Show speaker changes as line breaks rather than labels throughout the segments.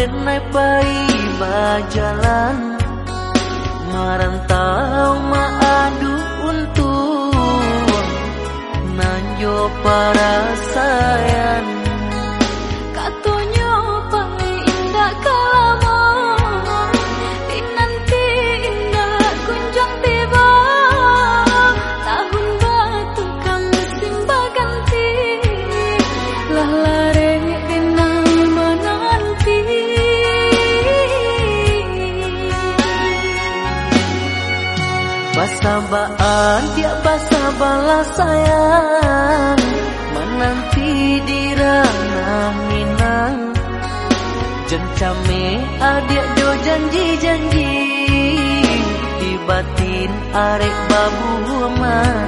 Mangko dan naik bayi jalan Merantau maadu untuk Nanjo para sayang Basabaan dia basa balas sayang. Menanti di ranah Minang. Jencame adik do janji-janji. Di batin arek babu mati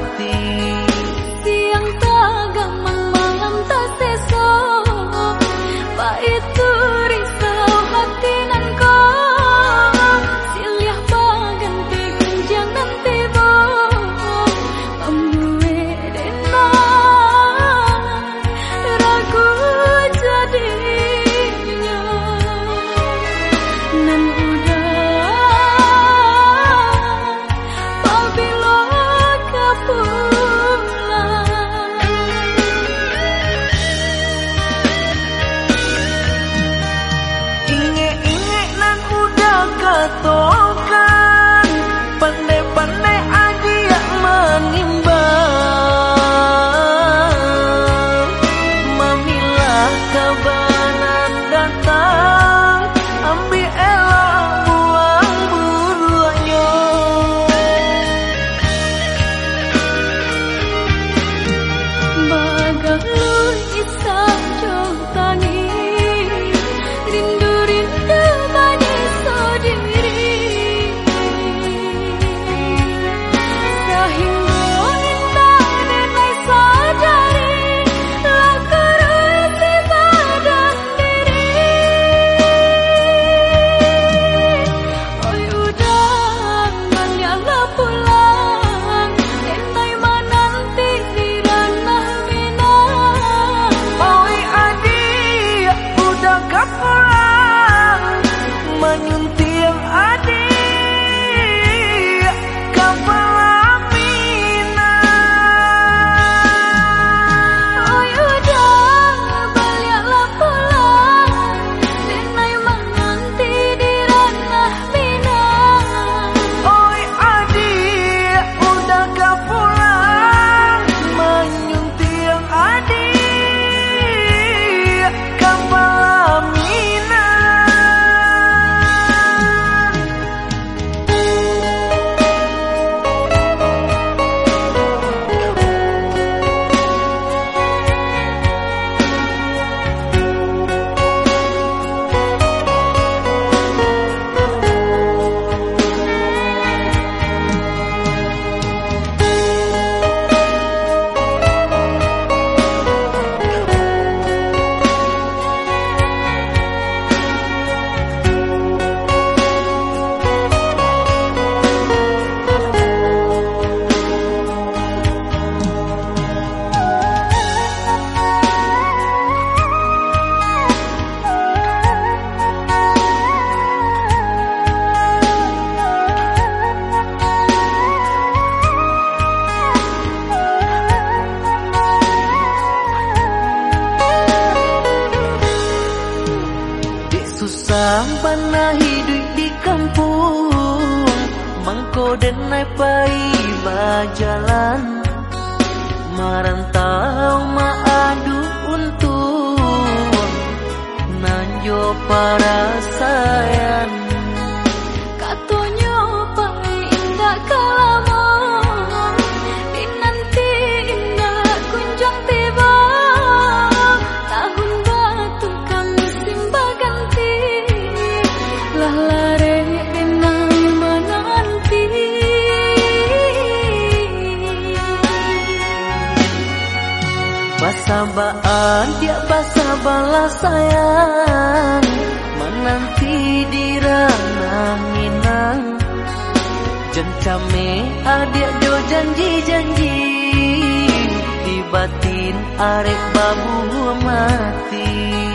Mamilah Jangan Pernah hidup di kampung Mangko dan naik bayi jalan Merantau maadu untuk Nanjo para dia basa balas sayang Menanti di ranah Minang. Jencame adik do janji-janji Di
batin arek babu mati